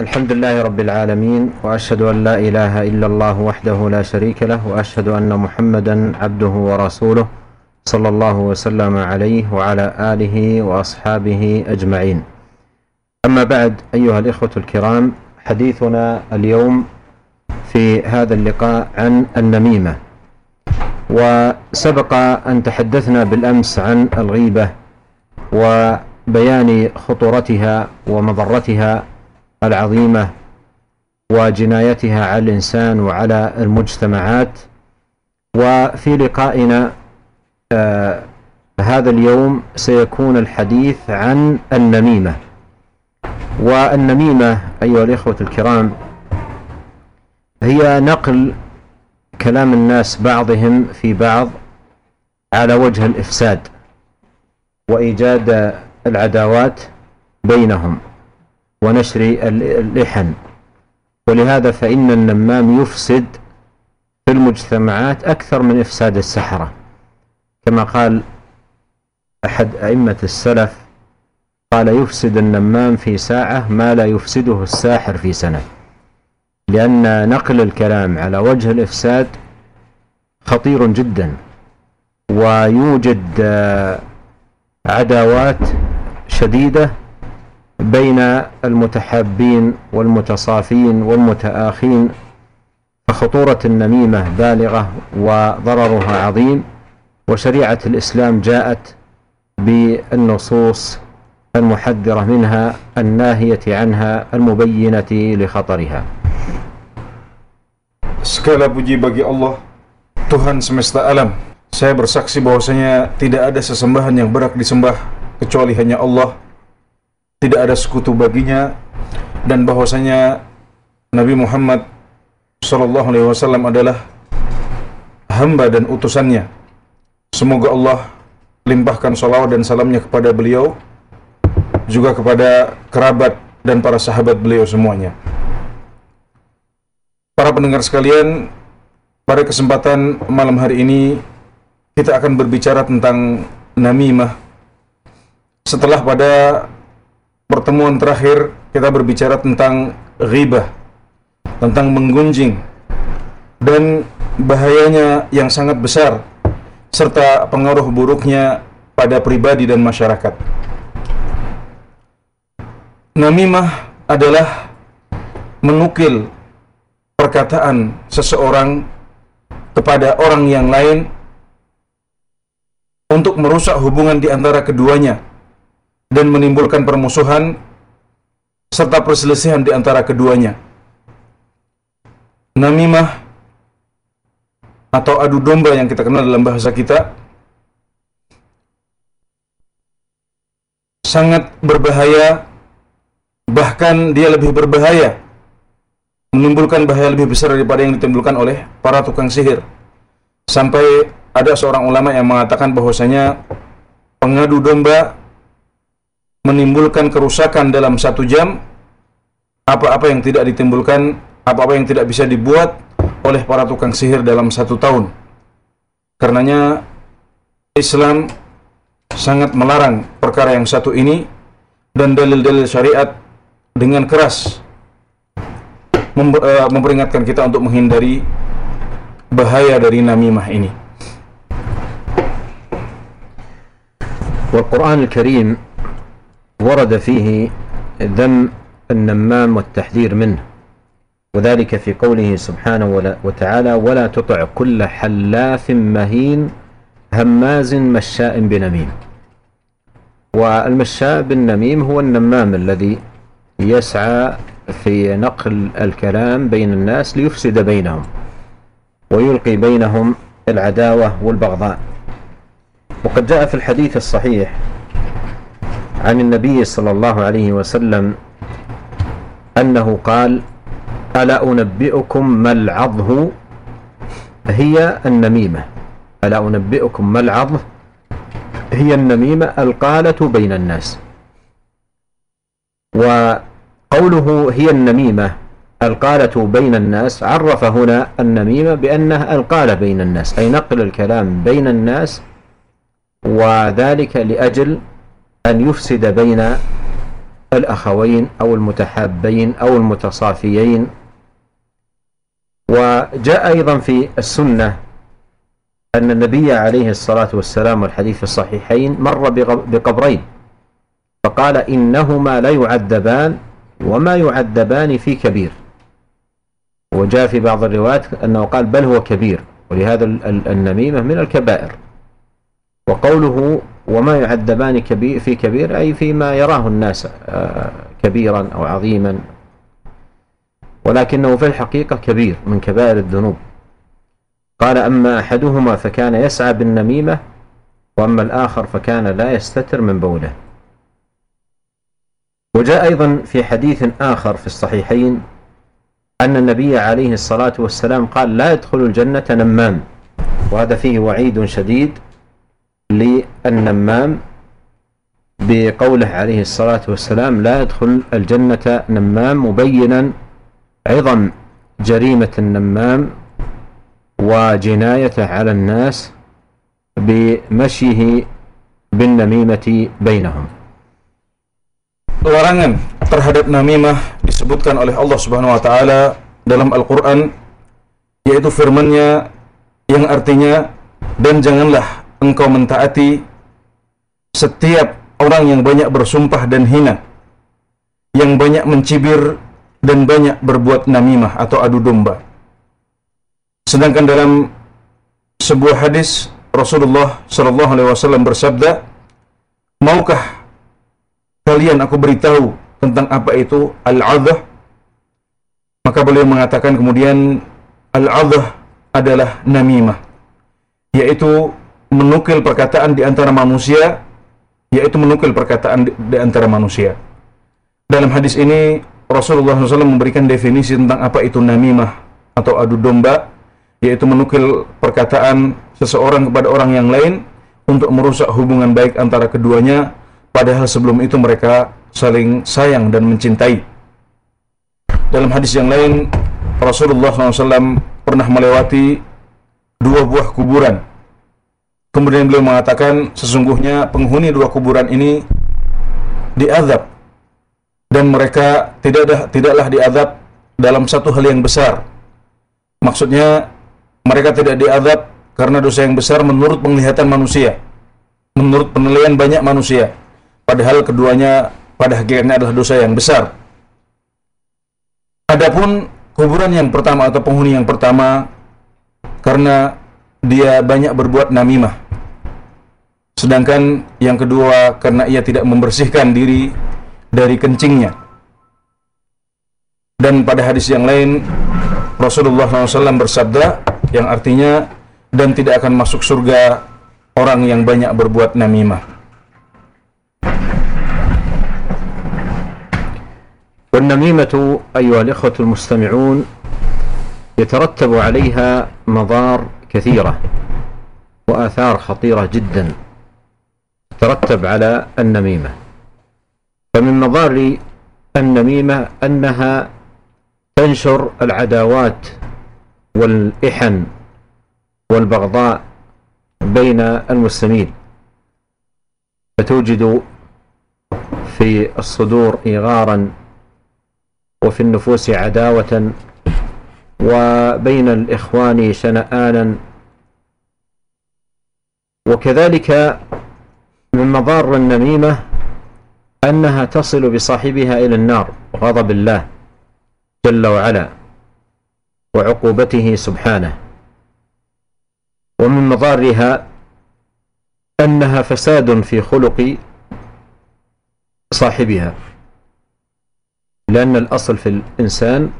الحمد لله رب العالمين وأشهد أن لا إله إلا الله وحده لا شريك له وأشهد أن محمدا عبده ورسوله صلى الله وسلم عليه وعلى آله وأصحابه أجمعين. أما بعد أيها الإخوة الكرام حديثنا اليوم في هذا اللقاء عن النميمة. وسبق أن تحدثنا بالأمس عن الغيبة وبيان خطورتها ومضرتها العظيمة وجنايتها على الإنسان وعلى المجتمعات. وفي لقائنا آه هذا اليوم سيكون الحديث عن النميمة. والنميمة أيها الإخوة الكرام هي نقل كلام الناس بعضهم في بعض على وجه الإفساد وإيجاد العداوات بينهم. ونشر اللحن ولهذا فإن النمام يفسد في المجتمعات أكثر من إفساد السحرة. كما قال أحد أئمة السلف قال يفسد النمام في ساعة ما لا يفسده الساحر في سنة. لأن نقل الكلام على وجه الإفساد خطير جدا ويوجد عداوات شديدة بين المتحابين والمتصافين والمتآخين فخطورة النميمة بالغة وضررها عظيم وشريعة الإسلام جاءت بالنصوص المحذرة منها الناهية عنها المبينة لخطرها Segala puji bagi Allah, Tuhan semesta alam. Saya bersaksi bahwasanya tidak ada sesembahan yang berhak disembah kecuali hanya Allah tidak ada sekutu baginya dan bahwasanya Nabi Muhammad sallallahu alaihi wasallam adalah hamba dan utusannya. Semoga Allah limpahkan salawat dan salamnya kepada beliau juga kepada kerabat dan para sahabat beliau semuanya. Para pendengar sekalian, pada kesempatan malam hari ini kita akan berbicara tentang namimah. Setelah pada pertemuan terakhir kita berbicara tentang ghibah, tentang menggunjing dan bahayanya yang sangat besar serta pengaruh buruknya pada pribadi dan masyarakat. Namimah adalah menukil perkataan seseorang kepada orang yang lain untuk merusak hubungan di antara keduanya dan menimbulkan permusuhan serta perselisihan di antara keduanya. Namimah atau adu domba yang kita kenal dalam bahasa kita sangat berbahaya bahkan dia lebih berbahaya menimbulkan bahaya lebih besar daripada yang ditimbulkan oleh para tukang sihir sampai ada seorang ulama yang mengatakan bahwasanya pengadu domba menimbulkan kerusakan dalam satu jam apa-apa yang tidak ditimbulkan apa-apa yang tidak bisa dibuat oleh para tukang sihir dalam satu tahun karenanya Islam sangat melarang perkara yang satu ini dan dalil-dalil syariat dengan keras eh, memperingatkan kita untuk menghindari bahaya dari namimah ini. Al-Quran Al-Karim ورد فيه ذم النمام والتحذير منه وذلك في قوله سبحانه وتعالى ولا تطع كل حلاف مهين هماز مشاء بنميم. والمشاء بالنميم هو النمام الذي يسعى في نقل الكلام بين الناس ليفسد بينهم ويلقي بينهم العداوة والبغضاء. وقد جاء في الحديث الصحيح عن النبي صلى الله عليه وسلم أنه قال ألا أنبئكم ما العظه هي النميمة. ألا أنبئكم ما العظه هي النميمة القالة بين الناس. وقوله هي النميمة القالة بين الناس عرف هنا النميمة بأنها القالة بين الناس أي نقل الكلام بين الناس وذلك لأجل أن يفسد بين الأخوين أو المتحابين أو المتصافيين. وجاء أيضا في السنة أن النبي عليه الصلاة والسلام والحديث في الصحيحين مر بقبرين فقال إنهما لا يعذبان وما يعذبان في كبير. وجاء في بعض الروايات أنه قال بل هو كبير ولهذا النميمة من الكبائر. وقوله وما يعذبان كبير في كبير أي فيما يراه الناس آه، كبيرا أو عظيما. ولكنه في الحقيقة كبير من كبائر الذنوب. قال أما أحدهما فكان يسعى بالنميمة وأما الآخر فكان لا يستتر من بوله. وجاء أيضا في حديث آخر في الصحيحين أن النبي عليه الصلاة والسلام قال لا يدخل الجنة نمام. وهذا فيه وعيد شديد. للنمام بقوله عليه الصلاة والسلام لا يدخل الجنة نمام مبينا عظم جريمة النمام وجنايته على الناس بمشيه بالنميمة بينهم larangan terhadap namimah disebutkan oleh Allah Subhanahu wa taala dalam Al-Qur'an yaitu firman-Nya yang artinya dan janganlah engkau mentaati setiap orang yang banyak bersumpah dan hina yang banyak mencibir dan banyak berbuat namimah atau adu domba. Sedangkan dalam sebuah hadis Rasulullah Shallallahu alaihi wasallam bersabda maukah kalian aku beritahu tentang apa itu al-adhah? Maka beliau mengatakan kemudian al-adhah adalah namimah yaitu menukil perkataan di antara manusia yaitu menukil perkataan di, antara manusia dalam hadis ini Rasulullah SAW memberikan definisi tentang apa itu namimah atau adu domba yaitu menukil perkataan seseorang kepada orang yang lain untuk merusak hubungan baik antara keduanya padahal sebelum itu mereka saling sayang dan mencintai. Dalam hadis yang lain, Rasulullah SAW pernah melewati dua buah kuburan. Kemudian beliau mengatakan, sesungguhnya penghuni dua kuburan ini diazab dan mereka tidak tidaklah diazab dalam satu hal yang besar. Maksudnya mereka tidak diazab karena dosa yang besar menurut penglihatan manusia, menurut penilaian banyak manusia padahal keduanya pada hakikatnya adalah dosa yang besar. Adapun kuburan yang pertama atau penghuni yang pertama karena dia banyak berbuat namimah. Sedangkan yang kedua karena ia tidak membersihkan diri dari kencingnya. Dan pada hadis yang lain Rasulullah SAW bersabda yang artinya dan tidak akan masuk surga orang yang banyak berbuat namimah. والنميمة أيها الإخوة المستمعون يترتب عليها مضار كثيرة وآثار خطيرة جدا ترتب على النميمة. فمن مضار النميمة أنها تنشر العداوات والإحن والبغضاء بين المسلمين. فتوجد في الصدور إيغارا وفي النفوس عداوة وبين الإخوان شنآنا. وكذلك من مضار النميمة أنها تصل بصاحبها إلى النار غضب الله جل وعلا وعقوبته سبحانه. ومن مضارها أنها فساد في خلق صاحبها لأن الأصل في الإنسان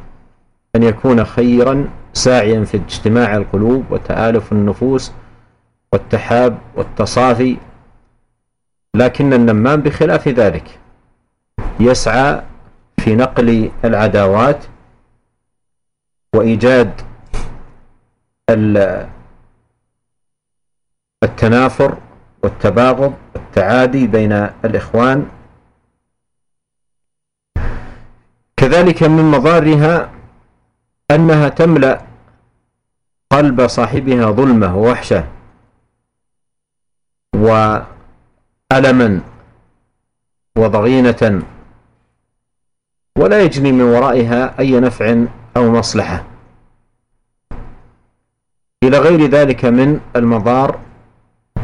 أن يكون خيرا ساعيا في اجتماع القلوب وتآلف النفوس والتحاب والتصافي لكن النمام بخلاف ذلك يسعى في نقل العداوات وإيجاد التنافر والتباغض والتعادي بين الإخوان. كذلك من مضارها أنها تملأ قلب صاحبها ظلمة ووحشة وألما وضغينة ولا يجني من ورائها أي نفع أو مصلحة. إلى غير ذلك من المضار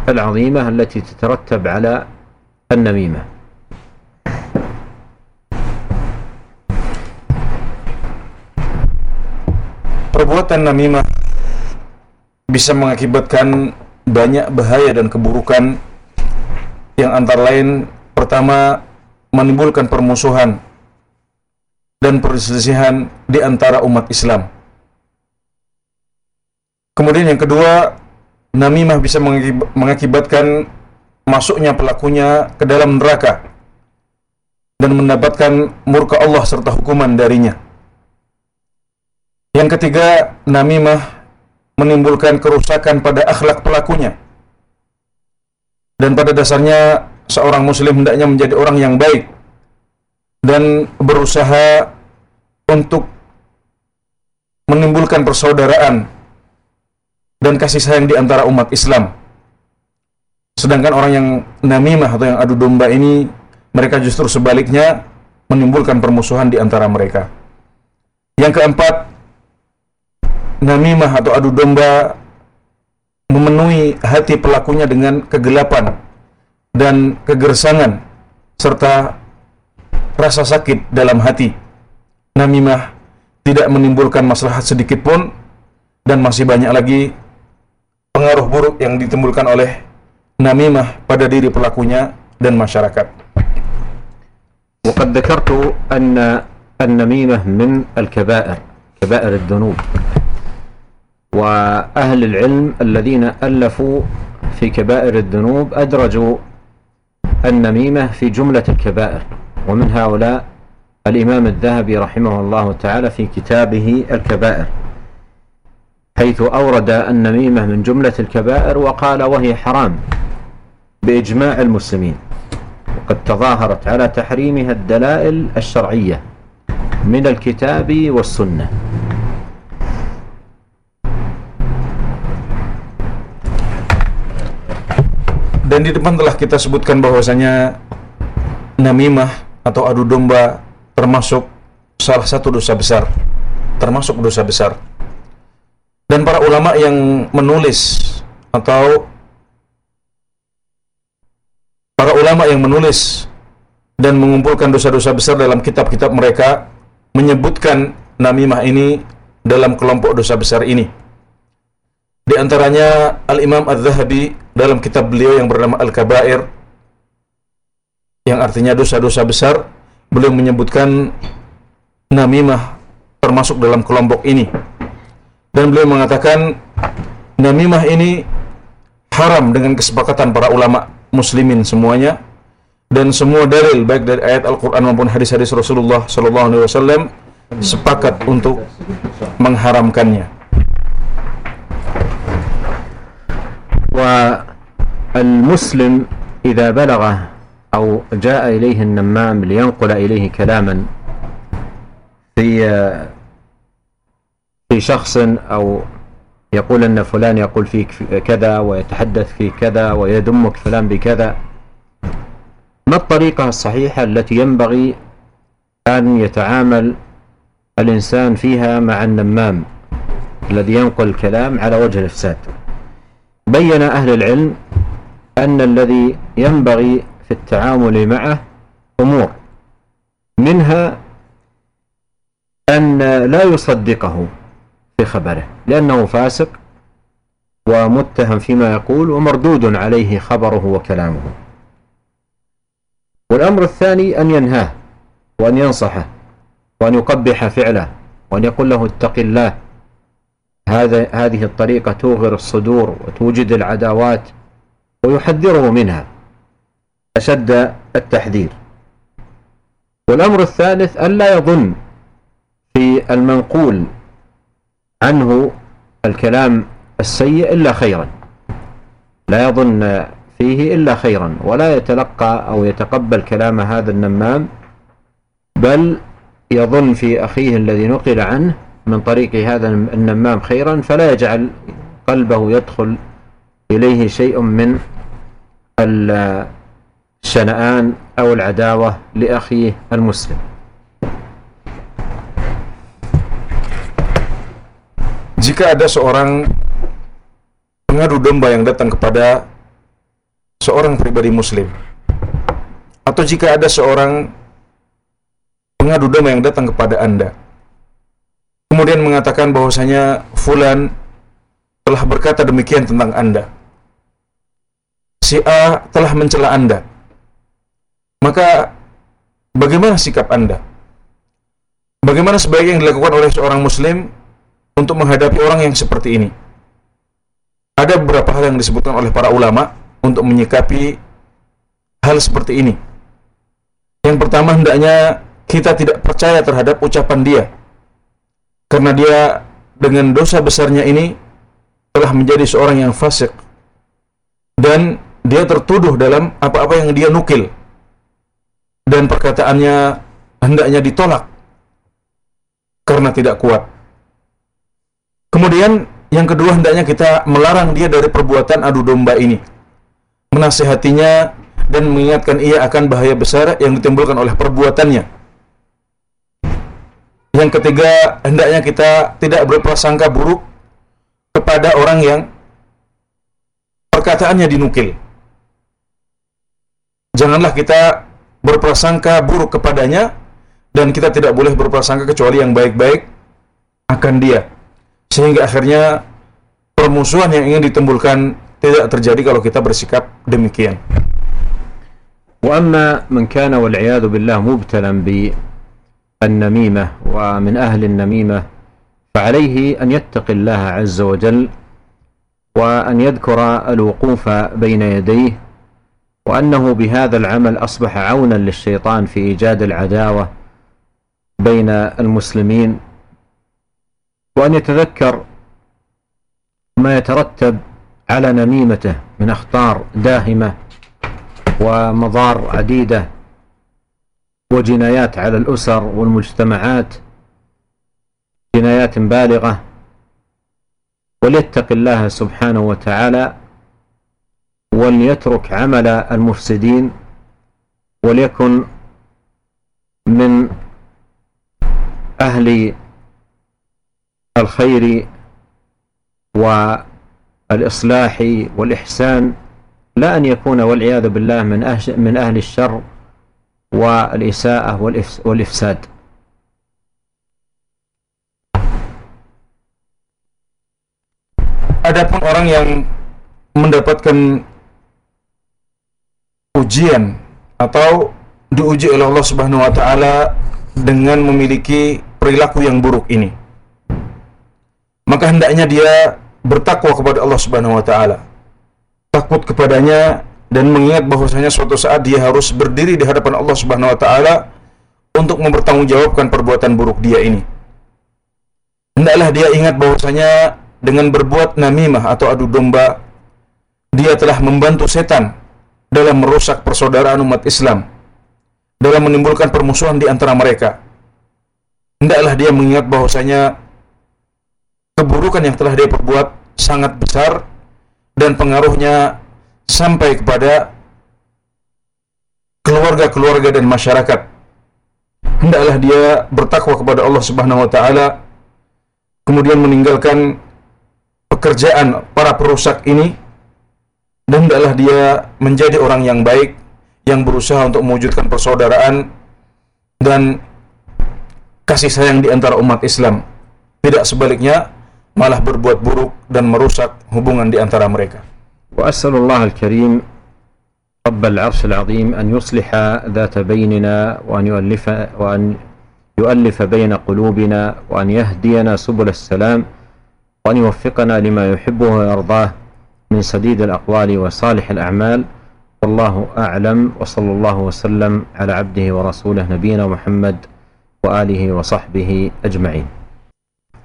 العظيمة التي تترتب على النميمة. Perbuatan namimah bisa mengakibatkan banyak bahaya dan keburukan yang antara lain pertama menimbulkan permusuhan dan perselisihan di antara umat Islam. Kemudian yang kedua, namimah bisa mengakibatkan masuknya pelakunya ke dalam neraka dan mendapatkan murka Allah serta hukuman darinya. Yang ketiga, namimah menimbulkan kerusakan pada akhlak pelakunya. Dan pada dasarnya seorang muslim hendaknya menjadi orang yang baik dan berusaha untuk menimbulkan persaudaraan dan kasih sayang di antara umat Islam. Sedangkan orang yang namimah atau yang adu domba ini mereka justru sebaliknya menimbulkan permusuhan di antara mereka. Yang keempat, namimah atau adu domba memenuhi hati pelakunya dengan kegelapan dan kegersangan serta rasa sakit dalam hati. Namimah tidak menimbulkan masalah sedikit pun dan masih banyak lagi pengaruh buruk yang ditimbulkan oleh namimah pada diri pelakunya dan masyarakat. وقد ذكرت أن النميمة من الكبائر كبائر الذنوب وأهل العلم الذين ألفوا في كبائر الذنوب أدرجوا النميمة في جملة الكبائر ومن هؤلاء الإمام الذهبي رحمه الله تعالى في كتابه الكبائر حيث أورد النميمة من جملة الكبائر وقال وهي حرام بإجماع المسلمين وقد تظاهرت على تحريمها الدلائل الشرعية من الكتاب والسنة. Dan di depan telah kita sebutkan bahwasanya namimah atau adu domba termasuk salah satu dosa besar, termasuk dosa besar. Dan para ulama yang menulis atau para ulama yang menulis dan mengumpulkan dosa-dosa besar dalam kitab-kitab mereka menyebutkan namimah ini dalam kelompok dosa besar ini. Di antaranya Al-Imam Az-Zahabi dalam kitab beliau yang bernama Al-Kabair yang artinya dosa-dosa besar, beliau menyebutkan namimah termasuk dalam kelompok ini. Dan beliau mengatakan namimah ini haram dengan kesepakatan para ulama muslimin semuanya dan semua dalil baik dari ayat Al-Qur'an maupun hadis-hadis Rasulullah sallallahu alaihi wasallam sepakat untuk mengharamkannya. والمسلم إذا بلغه أو جاء إليه النمام لينقل إليه كلاما في في شخص أو يقول أن فلان يقول فيك كذا ويتحدث فيك كذا ويذمك فلان بكذا. ما الطريقة الصحيحة التي ينبغي أن يتعامل الإنسان فيها مع النمام الذي ينقل الكلام على وجه الإفساد؟ بين أهل العلم أن الذي ينبغي في التعامل معه أمور منها أن لا يصدقه في خبره لأنه فاسق ومتهم فيما يقول ومردود عليه خبره وكلامه. والأمر الثاني أن ينهاه وأن ينصحه وأن يقبح فعله وأن يقول له اتق الله هذا هذه الطريقة توغر الصدور وتوجد العداوات ويحذره منها. أشد التحذير. والأمر الثالث أن لا يظن في المنقول عنه الكلام السيء إلا خيرا. لا يظن فيه إلا خيرا ولا يتلقى أو يتقبل كلام هذا النمام بل يظن في أخيه الذي نقل عنه من طريق هذا النمام خيرا فلا يجعل قلبه يدخل إليه شيء من الشنآن أو العداوة لأخيه المسلم. Jika ada seorang pengadu domba yang datang kepada seorang pribadi muslim atau jika ada seorang pengadu domba yang datang kepada Anda kemudian mengatakan bahwasanya fulan telah berkata demikian tentang Anda. Si A telah mencela Anda. Maka bagaimana sikap Anda? Bagaimana sebaiknya yang dilakukan oleh seorang muslim untuk menghadapi orang yang seperti ini? Ada beberapa hal yang disebutkan oleh para ulama untuk menyikapi hal seperti ini. Yang pertama hendaknya kita tidak percaya terhadap ucapan dia. Karena dia dengan dosa besarnya ini telah menjadi seorang yang fasik. Dan dia tertuduh dalam apa-apa yang dia nukil. Dan perkataannya hendaknya ditolak karena tidak kuat. Kemudian yang kedua hendaknya kita melarang dia dari perbuatan adu domba ini. Menasehatinya dan mengingatkan ia akan bahaya besar yang ditimbulkan oleh perbuatannya. Yang ketiga, hendaknya kita tidak berprasangka buruk kepada orang yang perkataannya dinukil. Janganlah kita berprasangka buruk kepadanya dan kita tidak boleh berprasangka kecuali yang baik-baik akan dia. Sehingga akhirnya permusuhan yang ingin ditimbulkan tidak terjadi kalau kita bersikap demikian. وأما من كان والعياذ بالله مبتلا بالنميمة ومن أهل النميمة فعليه أن يتقي الله عز وجل وأن يذكر الوقوف بين يديه وأنه بهذا العمل أصبح عونا للشيطان في إيجاد العداوة بين المسلمين وأن يتذكر ما يترتب على نميمته من أخطار داهمة ومضار عديدة وجنايات على الأسر والمجتمعات جنايات بالغة. وليتق الله سبحانه وتعالى وليترك عمل المفسدين وليكن من أهل الخير والإصلاح والإحسان. لا أن يكون والعياذ بالله من أهل, الشر. والإساءة والإفساد Adapun orang yang mendapatkan ujian atau diuji oleh Allah Subhanahu wa taala dengan memiliki perilaku yang buruk ini. Maka hendaknya dia bertakwa kepada Allah Subhanahu wa taala takut kepadanya dan mengingat bahwasanya suatu saat dia harus berdiri di hadapan Allah Subhanahu wa taala untuk mempertanggungjawabkan perbuatan buruk dia ini. Hendaklah dia ingat bahwasanya dengan berbuat namimah atau adu domba dia telah membantu setan dalam merusak persaudaraan umat Islam dalam menimbulkan permusuhan di antara mereka. Hendaklah dia mengingat bahwasanya keburukan yang telah dia perbuat sangat besar dan pengaruhnya sampai kepada keluarga-keluarga dan masyarakat. Hendaklah dia bertakwa kepada Allah Subhanahu wa taala kemudian meninggalkan pekerjaan para perusak ini dan hendaklah dia menjadi orang yang baik yang berusaha untuk mewujudkan persaudaraan dan kasih sayang di antara umat Islam. Tidak sebaliknya, malah berbuat buruk dan merusak hubungan di antara mereka. وأسأل الله الكريم رب العرش العظيم أن يصلح ذات بيننا وأن يؤلف وأن يؤلف بين قلوبنا وأن يهدينا سبل السلام وأن يوفقنا لما يحبه ويرضاه من سديد الأقوال وصالح الأعمال. والله أعلم وصلى الله وسلم على عبده ورسوله نبينا محمد وآله وصحبه أجمعين.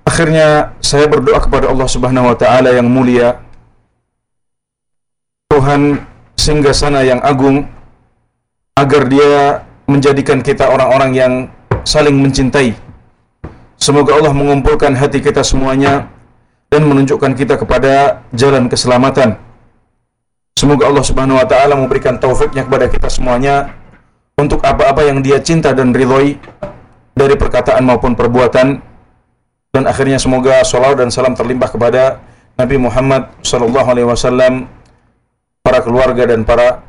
Akhirnya saya berdoa kepada Allah Subhanahu wa taala yang mulia Tuhan sehingga sana yang agung agar dia menjadikan kita orang-orang yang saling mencintai. Semoga Allah mengumpulkan hati kita semuanya dan menunjukkan kita kepada jalan keselamatan. Semoga Allah Subhanahu wa taala memberikan taufiknya kepada kita semuanya untuk apa-apa yang Dia cinta dan ridhoi dari perkataan maupun perbuatan dan akhirnya semoga salawat dan salam terlimpah kepada Nabi Muhammad sallallahu alaihi wasallam, para keluarga dan para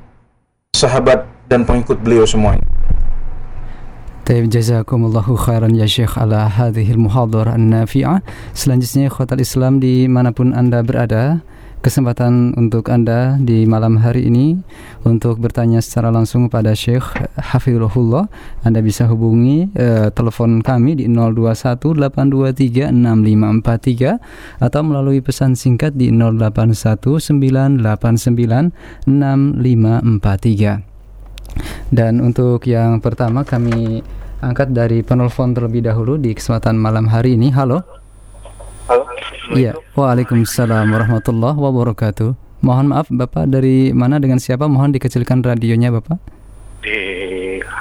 sahabat dan pengikut beliau semuanya. Jazakumullahu khairan ya Syekh ala hadhil muhadarah an-nafi'ah. Selanjutnya khotal Islam di mana pun Anda berada, kesempatan untuk Anda di malam hari ini untuk bertanya secara langsung pada Syekh Hafizullah. Anda bisa hubungi uh, telepon kami di 0218236543 atau melalui pesan singkat di 0819896543. Dan untuk yang pertama kami angkat dari penelpon terlebih dahulu di kesempatan malam hari ini. Halo. Halo. Iya. Waalaikumsalam warahmatullahi wabarakatuh. Mohon maaf Bapak dari mana dengan siapa? Mohon dikecilkan radionya Bapak. Di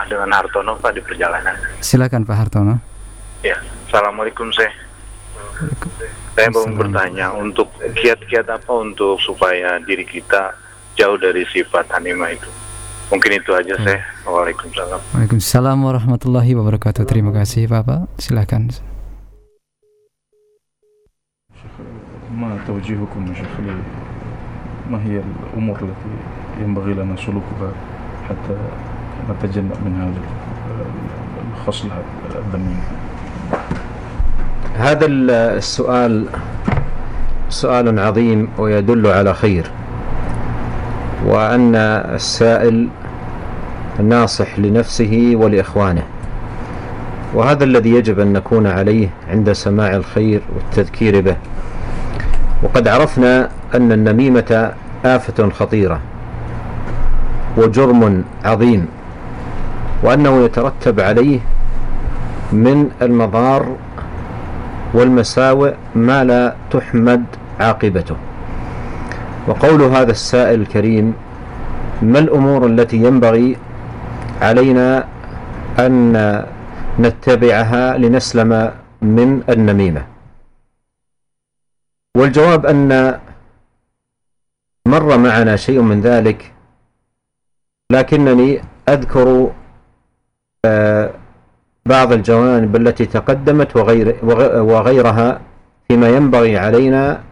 dengan Hartono Pak di perjalanan. Silakan Pak Hartono. Ya. Assalamualaikum saya. Saya mau bertanya untuk kiat-kiat apa untuk supaya diri kita jauh dari sifat anima itu. Mungkin itu aja saya. Waalaikumsalam. Waalaikumsalam warahmatullahi wabarakatuh. Terima kasih Bapak. Silakan. ما توجيهكم يا شيخ ما هي الأمور التي ينبغي لنا سلوكها حتى نتجنب من هذه الخصلة الذميمة هذا السؤال سؤال عظيم ويدل على خير وأن السائل ناصح لنفسه ولإخوانه وهذا الذي يجب أن نكون عليه عند سماع الخير والتذكير به. وقد عرفنا أن النميمة آفة خطيرة وجرم عظيم وأنه يترتب عليه من المضار والمساوئ ما لا تحمد عاقبته. وقول هذا السائل الكريم ما الأمور التي ينبغي علينا أن نتبعها لنسلم من النميمة؟ والجواب أن مر معنا شيء من ذلك لكنني أذكر آه، بعض الجوانب التي تقدمت وغير وغيرها فيما ينبغي علينا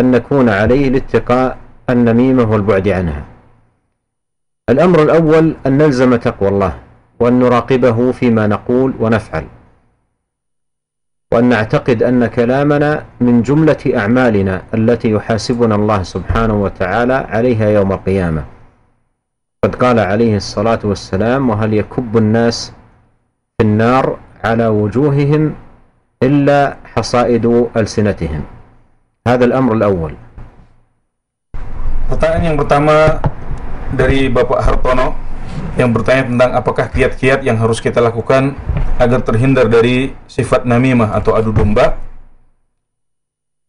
أن نكون عليه لاتقاء النميمة والبعد عنها. الأمر الأول أن نلزم تقوى الله وأن نراقبه فيما نقول ونفعل. وأن نعتقد أن كلامنا من جملة أعمالنا التي يحاسبنا الله سبحانه وتعالى عليها يوم القيامة. قد قال عليه الصلاة والسلام وهل يكب الناس في النار على وجوههم إلا حصائد ألسنتهم هذا الأمر الأول. Pertanyaan yang pertama dari Bapak Hartono. Yang bertanya tentang apakah kiat-kiat yang harus kita lakukan agar terhindar dari sifat namimah atau adu domba.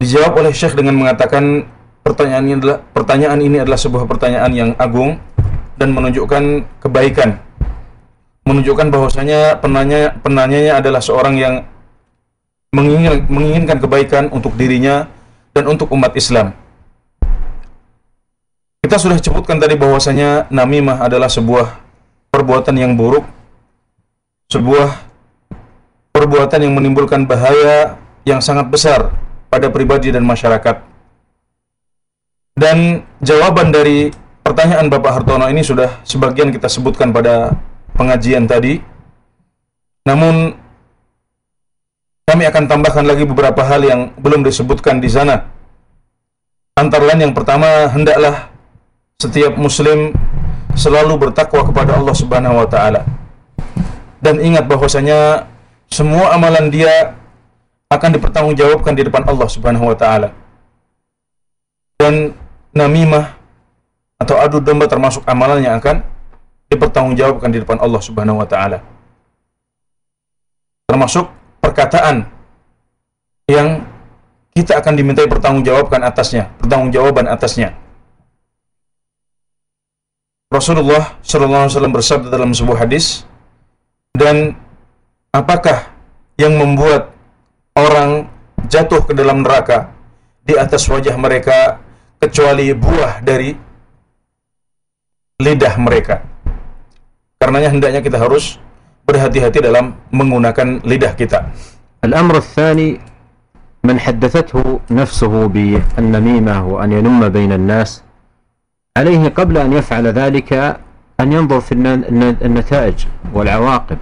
Dijawab oleh Syekh dengan mengatakan pertanyaan ini adalah pertanyaan ini adalah sebuah pertanyaan yang agung dan menunjukkan kebaikan. Menunjukkan bahwasanya penanya penanyanya adalah seorang yang mengingin, menginginkan kebaikan untuk dirinya dan untuk umat Islam. Kita sudah sebutkan tadi bahwasanya namimah adalah sebuah perbuatan yang buruk, sebuah perbuatan yang menimbulkan bahaya yang sangat besar pada pribadi dan masyarakat. Dan jawaban dari pertanyaan Bapak Hartono ini sudah sebagian kita sebutkan pada pengajian tadi. Namun kami akan tambahkan lagi beberapa hal yang belum disebutkan di sana. Antara lain yang pertama, hendaklah setiap muslim selalu bertakwa kepada Allah Subhanahu wa taala. Dan ingat bahwasanya semua amalan dia akan dipertanggungjawabkan di depan Allah Subhanahu wa taala. Dan namimah atau adu domba termasuk amalan yang akan dipertanggungjawabkan di depan Allah Subhanahu wa taala. Termasuk perkataan yang kita akan dimintai pertanggungjawabkan atasnya, pertanggungjawaban atasnya. Rasulullah Shallallahu Alaihi Wasallam bersabda dalam sebuah hadis, dan apakah yang membuat orang jatuh ke dalam neraka di atas wajah mereka kecuali buah dari lidah mereka. Karenanya hendaknya kita harus berhati-hati dalam menggunakan lidah kita. الأمر الثاني من حدثته نفسه بالنميمة وأن ينم بين الناس عليه قبل أن يفعل ذلك أن ينظر في النتائج والعواقب.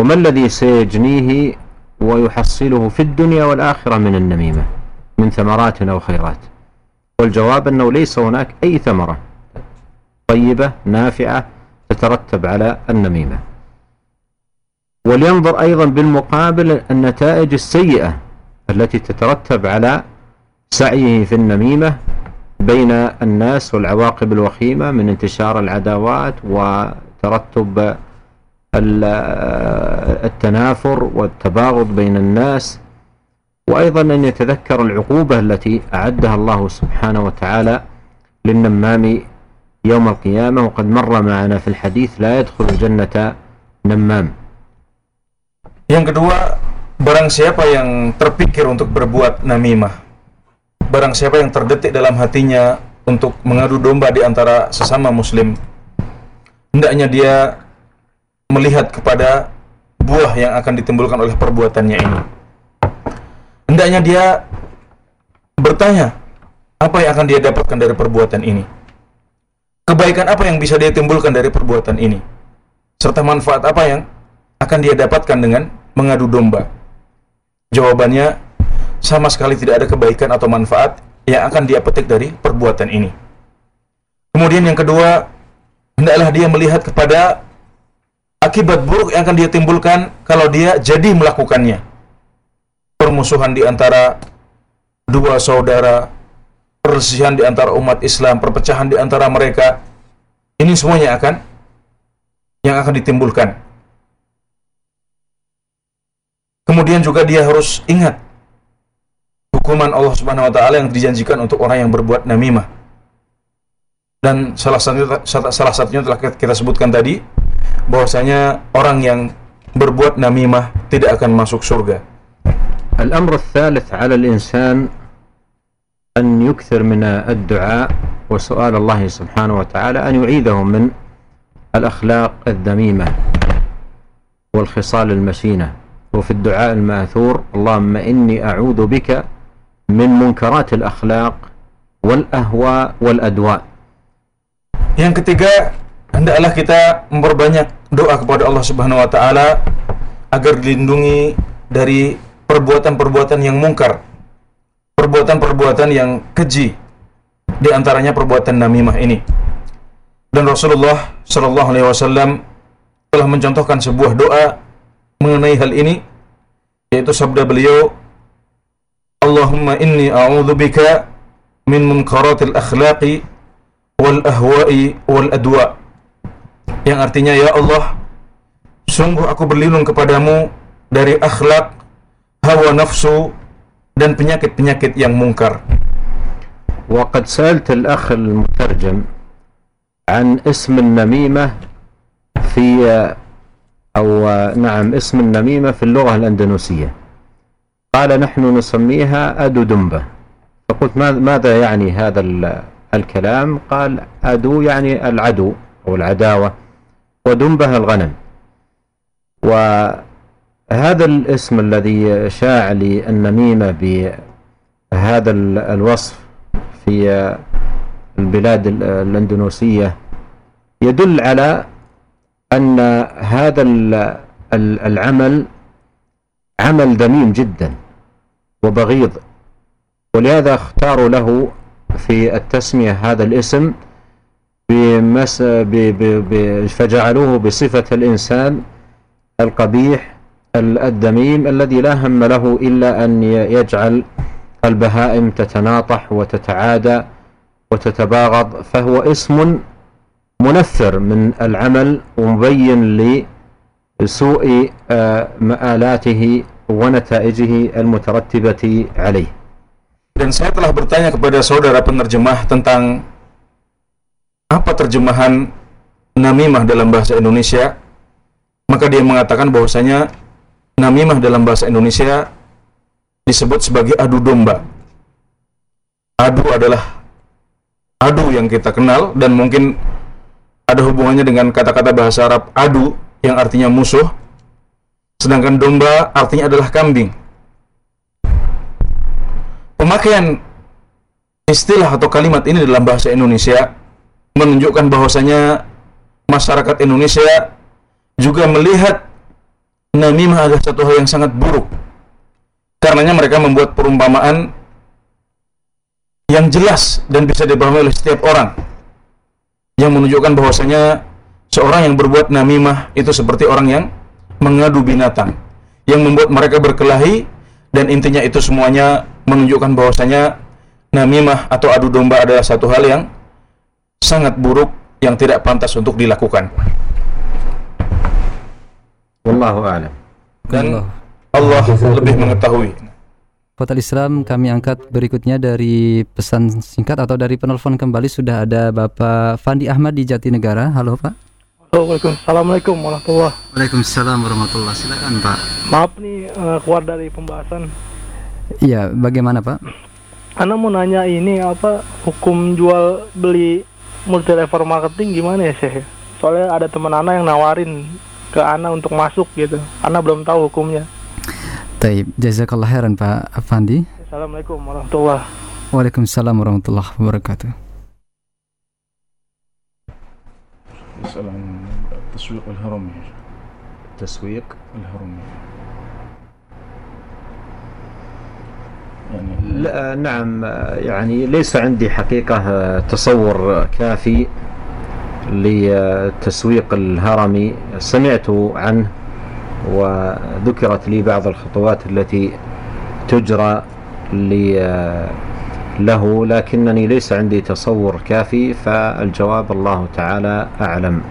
وما الذي سيجنيه ويحصله في الدنيا والآخرة من النميمة؟ من ثمرات أو خيرات. والجواب أنه ليس هناك أي ثمرة طيبة نافعة تترتب على النميمة. ولينظر أيضا بالمقابل النتائج السيئة التي تترتب على سعيه في النميمة بين الناس والعواقب الوخيمة من انتشار العداوات وترتب التنافر والتباغض بين الناس وأيضا أن يتذكر العقوبة التي أعدها الله سبحانه وتعالى للنمام يوم القيامة وقد مر معنا في الحديث لا يدخل الجنة نمام. Yang kedua, barang siapa yang terpikir untuk berbuat namimah, barang siapa yang terdetik dalam hatinya untuk mengadu domba di antara sesama muslim, hendaknya dia melihat kepada buah yang akan ditimbulkan oleh perbuatannya ini. Hendaknya dia bertanya, apa yang akan dia dapatkan dari perbuatan ini? Kebaikan apa yang bisa dia timbulkan dari perbuatan ini? Serta manfaat apa yang akan dia dapatkan dengan mengadu domba? Jawabannya sama sekali tidak ada kebaikan atau manfaat yang akan dia petik dari perbuatan ini. Kemudian yang kedua, hendaklah dia melihat kepada akibat buruk yang akan dia timbulkan kalau dia jadi melakukannya. Permusuhan di antara dua saudara, perselisihan di antara umat Islam, perpecahan di antara mereka. Ini semuanya akan yang akan ditimbulkan. Kemudian juga dia harus ingat hukuman Allah Subhanahu wa taala yang dijanjikan untuk orang yang berbuat namimah. Dan salah satunya salah satunya telah kita sebutkan tadi bahwasanya orang yang berbuat namimah tidak akan masuk surga. الأمر الثالث على الإنسان أن يكثر من الدعاء وسؤال الله سبحانه وتعالى أن يعيده من الأخلاق الذميمة والخصال المشينة وفي الدعاء الماثور اللهم إني أعوذ بك من منكرات الأخلاق والأهواء والأدواء Yang ketiga, hendaklah kita memperbanyak doa kepada Allah Subhanahu wa taala agar dilindungi dari perbuatan-perbuatan yang mungkar, perbuatan-perbuatan yang keji, di antaranya perbuatan namimah ini. Dan Rasulullah Shallallahu alaihi wasallam telah mencontohkan sebuah doa mengenai hal ini yaitu sabda beliau Allahumma inni a'udzubika min munkaratil akhlaqi wal ahwa'i wal adwa yang artinya ya Allah sungguh aku berlindung kepadamu dari akhlak hawa nafsu dan penyakit-penyakit yang mungkar وقد سألت الأخ المترجم عن اسم النميمة في أو نعم اسم النميمة في اللغة الأندونيسية قال نحن نسميها أدو دمبة فقلت ماذا يعني هذا الكلام؟ قال أدو يعني العدو أو العداوة ودنبة الغنم. وهذا الاسم الذي شاع للنميمة بهذا الوصف في البلاد الأندونيسية يدل على أن هذا العمل عمل ذميم جدا. وبغيض. ولهذا اختاروا له في التسمية هذا الاسم بمس ب ب فجعلوه بصفة الإنسان القبيح الدميم الذي لا هم له إلا أن يجعل البهائم تتناطح وتتعادى وتتباغض. فهو اسم منفر من العمل ومبين لسوء مآلاته ونتائجه المترتبة عليه Dan saya telah bertanya kepada saudara penerjemah tentang apa terjemahan namimah dalam bahasa Indonesia. Maka dia mengatakan bahwasanya namimah dalam bahasa Indonesia disebut sebagai adu domba. Adu adalah adu yang kita kenal dan mungkin ada hubungannya dengan kata-kata bahasa Arab adu yang artinya musuh. Sedangkan domba artinya adalah kambing. pemakaian istilah atau kalimat ini dalam bahasa Indonesia menunjukkan bahwasanya masyarakat Indonesia juga melihat namimah adalah satu hal yang sangat buruk. Karenanya mereka membuat perumpamaan yang jelas dan bisa dipahami oleh setiap orang yang menunjukkan bahwasanya seorang yang berbuat namimah itu seperti orang yang mengadu binatang yang membuat mereka berkelahi dan intinya itu semuanya menunjukkan bahwasanya namimah atau adu domba adalah satu hal yang sangat buruk yang tidak pantas untuk dilakukan. Wallahu a'lam. Dan Allah lebih mengetahui. Portal Islam kami angkat berikutnya dari pesan singkat atau dari penelpon kembali sudah ada Bapak Fandi Ahmad di Jatinegara. Halo Pak. Assalamualaikum warahmatullahi Waalaikumsalam warahmatullahi Silakan Pak. Maaf nih uh, keluar dari pembahasan. Iya, bagaimana Pak? Ana mau nanya ini apa hukum jual beli multi level marketing gimana ya Syekh? Soalnya ada teman Ana yang nawarin ke Ana untuk masuk gitu. Ana belum tahu hukumnya. Taib, jazakallah khairan Pak Fandi. Assalamualaikum warahmatullahi Waalaikumsalam warahmatullahi wabarakatuh. التسويق الهرمي. تسويق الهرمي. يعني لا نعم يعني ليس عندي حقيقة تصور كافي للتسويق الهرمي. سمعت عنه وذكرت لي بعض الخطوات التي تجرى له لكنني ليس عندي تصور كافي فالجواب الله تعالى أعلم.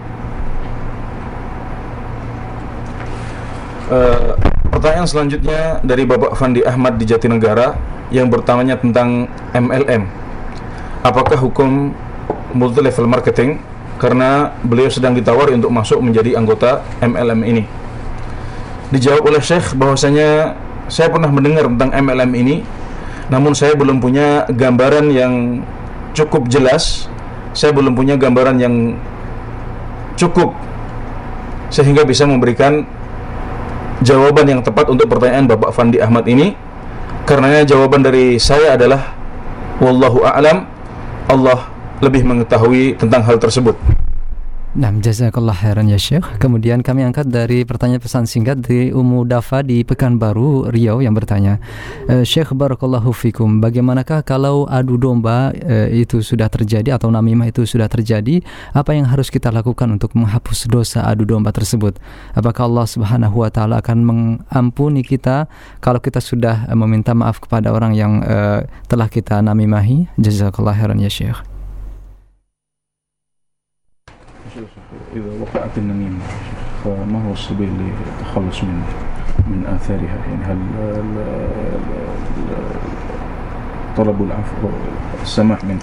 Uh, pertanyaan selanjutnya dari Bapak Fandi Ahmad di Jatinegara yang bertanya tentang MLM. Apakah hukum multi level marketing karena beliau sedang ditawar untuk masuk menjadi anggota MLM ini? Dijawab oleh Syekh bahwasanya saya pernah mendengar tentang MLM ini namun saya belum punya gambaran yang cukup jelas. Saya belum punya gambaran yang cukup sehingga bisa memberikan jawaban yang tepat untuk pertanyaan Bapak Fandi Ahmad ini. Karenanya jawaban dari saya adalah wallahu a'lam Allah lebih mengetahui tentang hal tersebut Nah, jazakallah khairan ya Syekh. Kemudian kami angkat dari pertanyaan pesan singkat dari Umu Dafa di Pekanbaru, Riau yang bertanya, e, Syekh Barakallahu Fikum, bagaimanakah kalau adu domba e, itu sudah terjadi atau namimah itu sudah terjadi, apa yang harus kita lakukan untuk menghapus dosa adu domba tersebut? Apakah Allah Subhanahu wa taala akan mengampuni kita kalau kita sudah meminta maaf kepada orang yang e, telah kita namimahi? Jazakallah khairan ya Syekh. إذا وقعت النميمة فما هو السبيل للتخلص من من آثارها؟ يعني هل طلب العفو السماح من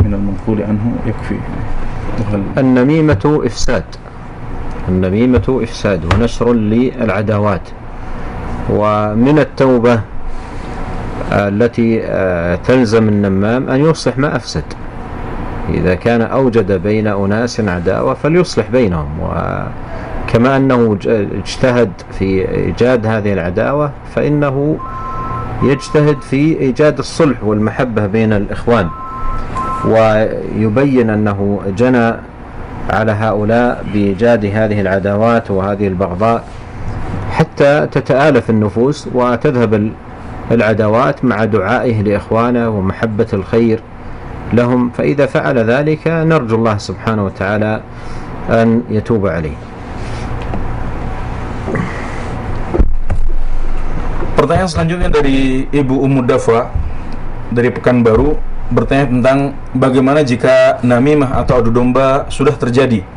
من المنقول عنه يكفي. وهل النميمة إفساد. النميمة إفساد ونشر للعداوات. ومن التوبة التي تلزم النمام أن يصلح ما أفسد. إذا كان أوجد بين أناس عداوة فليصلح بينهم. وكما أنه اجتهد في إيجاد هذه العداوة فإنه يجتهد في إيجاد الصلح والمحبة بين الإخوان. ويبين أنه جنى على هؤلاء بإيجاد هذه العداوات وهذه البغضاء حتى تتآلف النفوس وتذهب العداوات مع دعائه لإخوانه ومحبة الخير. لهم فإذا فعل ذلك نرجو الله سبحانه وتعالى أن يتوب عليه Pertanyaan selanjutnya dari Ibu Ummu Dafa dari Pekanbaru bertanya tentang bagaimana jika namimah atau adu domba sudah terjadi.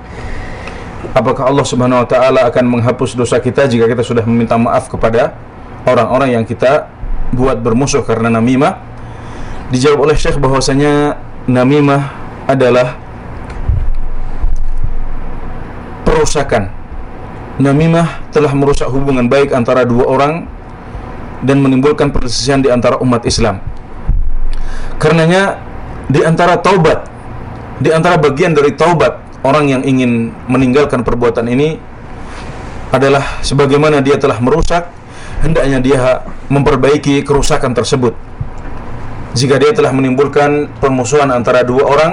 Apakah Allah Subhanahu wa taala akan menghapus dosa kita jika kita sudah meminta maaf kepada orang-orang yang kita buat bermusuh karena namimah? Dijawab oleh Syekh bahwasanya namimah adalah perusakan. Namimah telah merusak hubungan baik antara dua orang dan menimbulkan perselisihan di antara umat Islam. Karenanya di antara taubat, di antara bagian dari taubat orang yang ingin meninggalkan perbuatan ini adalah sebagaimana dia telah merusak hendaknya dia memperbaiki kerusakan tersebut. Jika dia telah menimbulkan permusuhan antara dua orang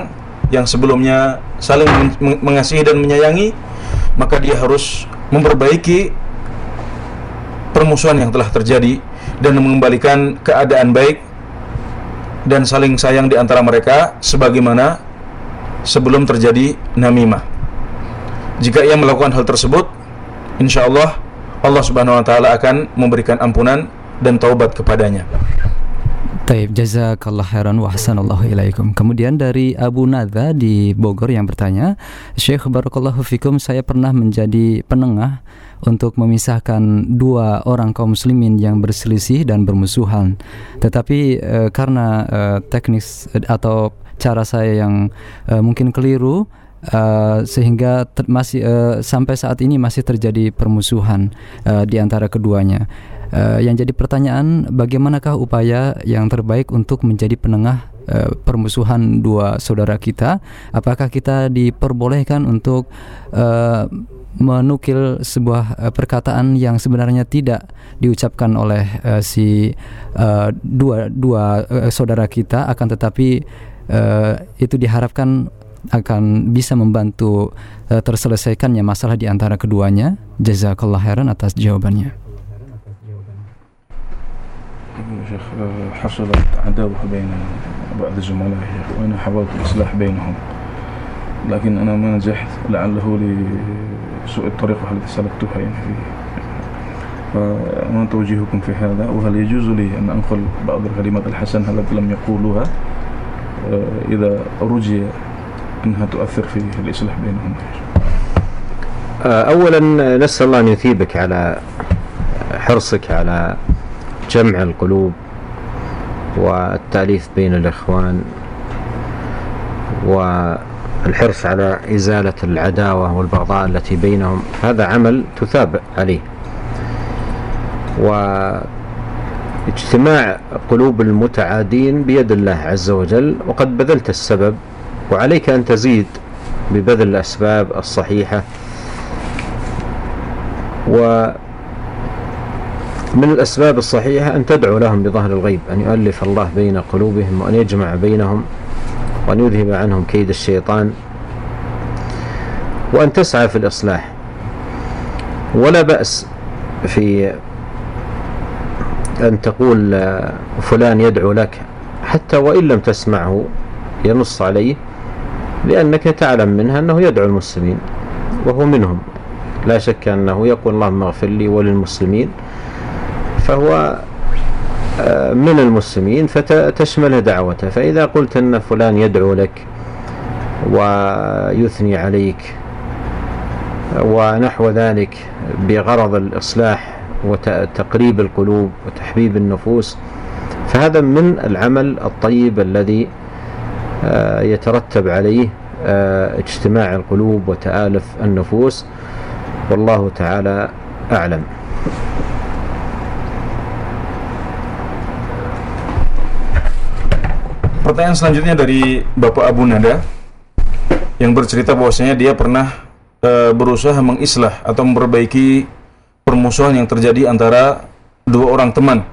yang sebelumnya saling mengasihi dan menyayangi, maka dia harus memperbaiki permusuhan yang telah terjadi dan mengembalikan keadaan baik dan saling sayang di antara mereka sebagaimana sebelum terjadi namimah. Jika ia melakukan hal tersebut, insya Allah Allah Subhanahu wa taala akan memberikan ampunan dan taubat kepadanya. Taib jazakallah khairan wa hasanallahu ilaikum. Kemudian dari Abu Nadha di Bogor yang bertanya, Syekh barakallahu fikum, saya pernah menjadi penengah untuk memisahkan dua orang kaum muslimin yang berselisih dan bermusuhan. Tetapi e, karena e, teknis atau cara saya yang e, mungkin keliru Uh, sehingga masih uh, sampai saat ini masih terjadi permusuhan uh, di antara keduanya. Uh, yang jadi pertanyaan, bagaimanakah upaya yang terbaik untuk menjadi penengah uh, permusuhan dua saudara kita? Apakah kita diperbolehkan untuk uh, menukil sebuah uh, perkataan yang sebenarnya tidak diucapkan oleh uh, si uh, dua dua uh, saudara kita, akan tetapi uh, itu diharapkan akan bisa membantu uh, terselesaikannya masalah di antara keduanya. Jazakallah khairan atas jawabannya. شيخ حصلت عداوة بين بعض زملائي وأنا حاولت الإصلاح بينهم. لكن أنا ما نجحت لعله لسوء الطريقة التي سلكتها يعني فيه فما توجيهكم في هذا؟ وهل يجوز لي أن أنقل بعض الكلمات الحسنة التي لم يقولوها؟ إذا رجي أنها تؤثر في الإصلاح بينهم أولا نسأل الله أن يثيبك على حرصك على جمع القلوب والتأليف بين الإخوان والحرص على إزالة العداوة والبغضاء التي بينهم هذا عمل تثاب عليه. واجتماع قلوب المتعادين بيد الله عز وجل وقد بذلت السبب وعليك أن تزيد ببذل الأسباب الصحيحة. و من الأسباب الصحيحة أن تدعو لهم بظهر الغيب أن يؤلف الله بين قلوبهم وأن يجمع بينهم وأن يذهب عنهم كيد الشيطان وأن تسعى في الإصلاح. ولا بأس في أن تقول فلان يدعو لك حتى وإن لم تسمعه ينص عليه لأنك تعلم منها أنه يدعو المسلمين وهو منهم. لا شك أنه يقول اللهم اغفر لي وللمسلمين فهو آه، من المسلمين فتشمل دعوته. فإذا قلت أن فلان يدعو لك ويثني عليك ونحو ذلك بغرض الإصلاح وتقريب القلوب وتحبيب النفوس فهذا من العمل الطيب الذي آه، يترتب عليه آه، اجتماع القلوب وتآلف النفوس. والله تعالى أعلم. Pertanyaan selanjutnya dari Bapak Abu Nada yang bercerita bahwasanya dia pernah e, berusaha mengislah atau memperbaiki permusuhan yang terjadi antara dua orang teman.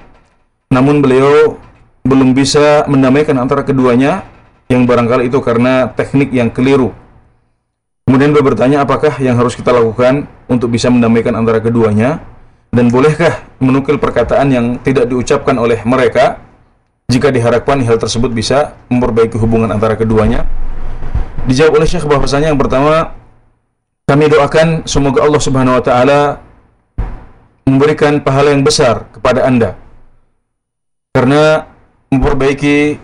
Namun beliau belum bisa mendamaikan antara keduanya yang barangkali itu karena teknik yang keliru. Kemudian beliau bertanya apakah yang harus kita lakukan untuk bisa mendamaikan antara keduanya dan bolehkah menukil perkataan yang tidak diucapkan oleh mereka jika diharapkan hal tersebut bisa memperbaiki hubungan antara keduanya? Dijawab oleh Syekh bahwasanya yang pertama kami doakan semoga Allah Subhanahu wa taala memberikan pahala yang besar kepada Anda. Karena memperbaiki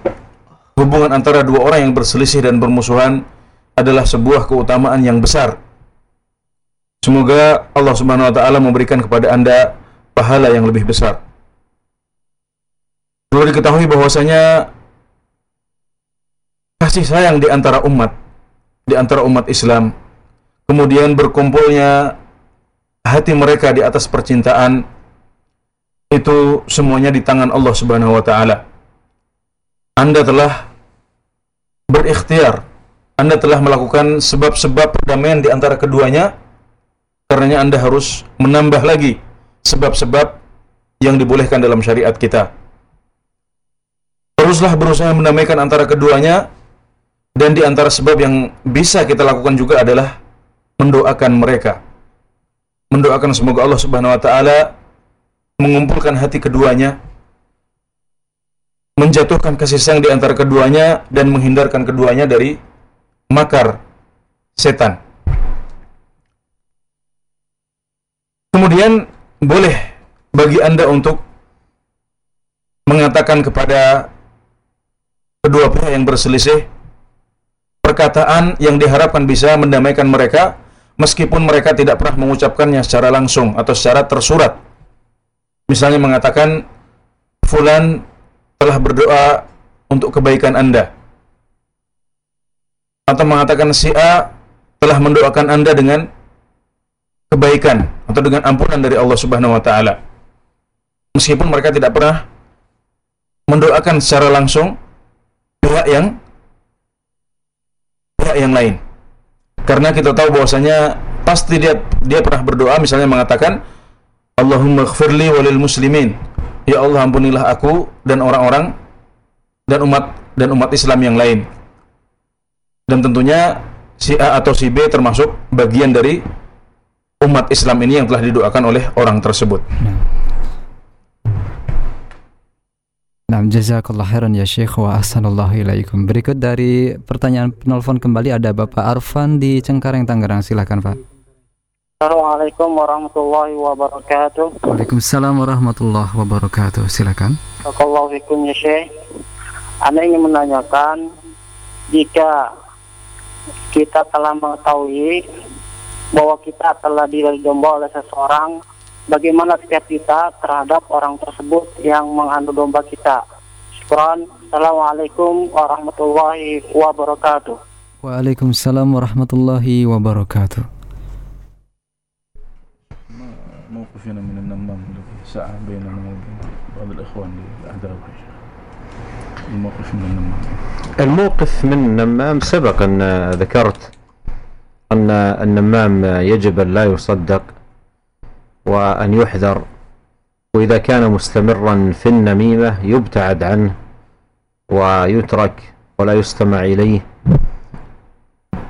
hubungan antara dua orang yang berselisih dan bermusuhan adalah sebuah keutamaan yang besar. Semoga Allah Subhanahu wa taala memberikan kepada Anda pahala yang lebih besar. Perlu diketahui bahwasanya kasih sayang di antara umat, di antara umat Islam, kemudian berkumpulnya hati mereka di atas percintaan itu semuanya di tangan Allah Subhanahu wa taala. Anda telah berikhtiar, Anda telah melakukan sebab-sebab perdamaian di antara keduanya, karenanya Anda harus menambah lagi sebab-sebab yang dibolehkan dalam syariat kita. Teruslah berusaha mendamaikan antara keduanya dan di antara sebab yang bisa kita lakukan juga adalah mendoakan mereka. Mendoakan semoga Allah Subhanahu wa taala mengumpulkan hati keduanya, menjatuhkan kasih sayang di antara keduanya dan menghindarkan keduanya dari makar setan. Kemudian boleh bagi Anda untuk mengatakan kepada kedua pihak yang berselisih perkataan yang diharapkan bisa mendamaikan mereka meskipun mereka tidak pernah mengucapkannya secara langsung atau secara tersurat. Misalnya mengatakan fulan telah berdoa untuk kebaikan Anda. Atau mengatakan si A telah mendoakan Anda dengan kebaikan atau dengan ampunan dari Allah Subhanahu wa taala. Meskipun mereka tidak pernah mendoakan secara langsung pihak yang pihak yang lain. Karena kita tahu bahwasanya pasti dia dia pernah berdoa misalnya mengatakan Allahumma gfirli walil muslimin. Ya Allah ampunilah aku dan orang-orang dan umat dan umat Islam yang lain. Dan tentunya si A atau si B termasuk bagian dari umat Islam ini yang telah didoakan oleh orang tersebut. Nah, jazakallah khairan ya Syekh wa ahsanallahu ilaikum. Berikut dari pertanyaan penelpon kembali ada Bapak Arfan di Cengkareng Tangerang. Silakan, Pak. Assalamualaikum warahmatullahi wabarakatuh. Waalaikumsalam warahmatullahi wabarakatuh. Silakan. Barakallahu fikum ya Syekh. Anda ingin menanyakan jika kita telah mengetahui bahwa kita telah domba oleh seseorang bagaimana sikap kita terhadap orang tersebut yang mengadu domba kita. Syukran. Assalamualaikum warahmatullahi wabarakatuh. Waalaikumsalam warahmatullahi wabarakatuh. موقفنا من النمام الذي سعى بيننا وبين بعض الإخوان للأهداف الموقف من النمام الموقف من النمام سبق أن ذكرت أن النمام يجب أن لا يصدق وأن يحذر. وإذا كان مستمرا في النميمة يبتعد عنه ويترك ولا يستمع إليه.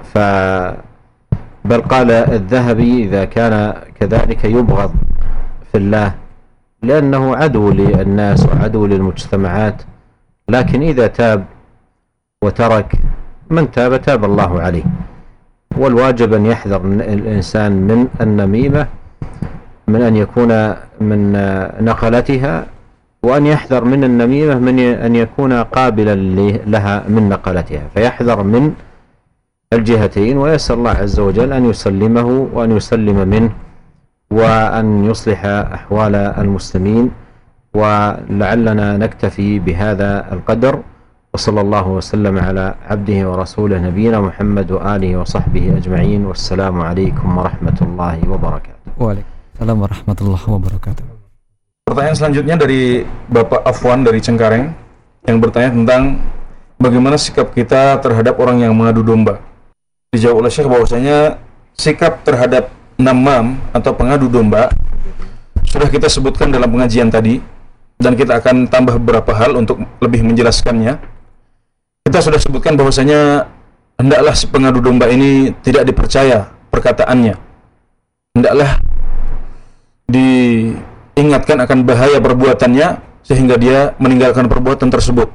ف بل قال الذهبي إذا كان كذلك يبغض في الله لأنه عدو للناس وعدو للمجتمعات. لكن إذا تاب وترك من تاب تاب الله عليه. والواجب أن يحذر الإنسان من النميمة من أن يكون من نقلتها وأن يحذر من النميمة من أن يكون قابلا لها من نقلتها. فيحذر من الجهتين ويسأل الله عز وجل أن يسلمه وأن يسلم منه وأن يصلح أحوال المسلمين. ولعلنا نكتفي بهذا القدر وصلى الله وسلم على عبده ورسوله نبينا محمد وآله وصحبه أجمعين. والسلام عليكم ورحمة الله وبركاته. وعليكم Assalamualaikum warahmatullahi wabarakatuh. Pertanyaan selanjutnya dari Bapak Afwan dari Cengkareng yang bertanya tentang bagaimana sikap kita terhadap orang yang mengadu domba. Dijawab oleh Syekh bahwasanya sikap terhadap namam atau pengadu domba sudah kita sebutkan dalam pengajian tadi dan kita akan tambah beberapa hal untuk lebih menjelaskannya. Kita sudah sebutkan bahwasanya hendaklah si pengadu domba ini tidak dipercaya perkataannya. Hendaklah diingatkan akan bahaya perbuatannya sehingga dia meninggalkan perbuatan tersebut.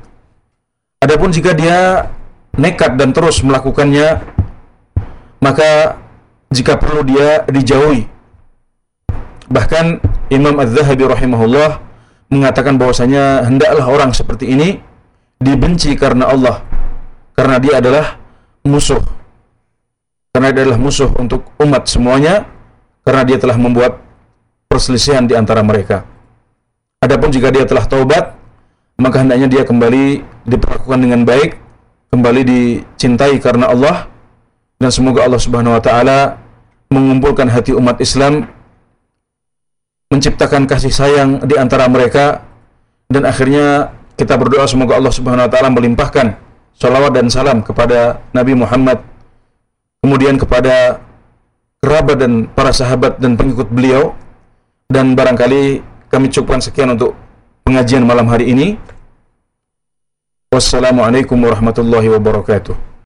Adapun jika dia nekat dan terus melakukannya, maka jika perlu dia dijauhi. Bahkan Imam Az-Zahabi rahimahullah mengatakan bahwasanya hendaklah orang seperti ini dibenci karena Allah, karena dia adalah musuh. Karena dia adalah musuh untuk umat semuanya, karena dia telah membuat perselisihan di antara mereka. Adapun jika dia telah taubat, maka hendaknya dia kembali diperlakukan dengan baik, kembali dicintai karena Allah dan semoga Allah Subhanahu wa taala mengumpulkan hati umat Islam menciptakan kasih sayang di antara mereka dan akhirnya kita berdoa semoga Allah Subhanahu wa taala melimpahkan salawat dan salam kepada Nabi Muhammad kemudian kepada kerabat dan para sahabat dan pengikut beliau dan barangkali kami cukupkan sekian untuk pengajian malam hari ini. Wassalamualaikum warahmatullahi wabarakatuh.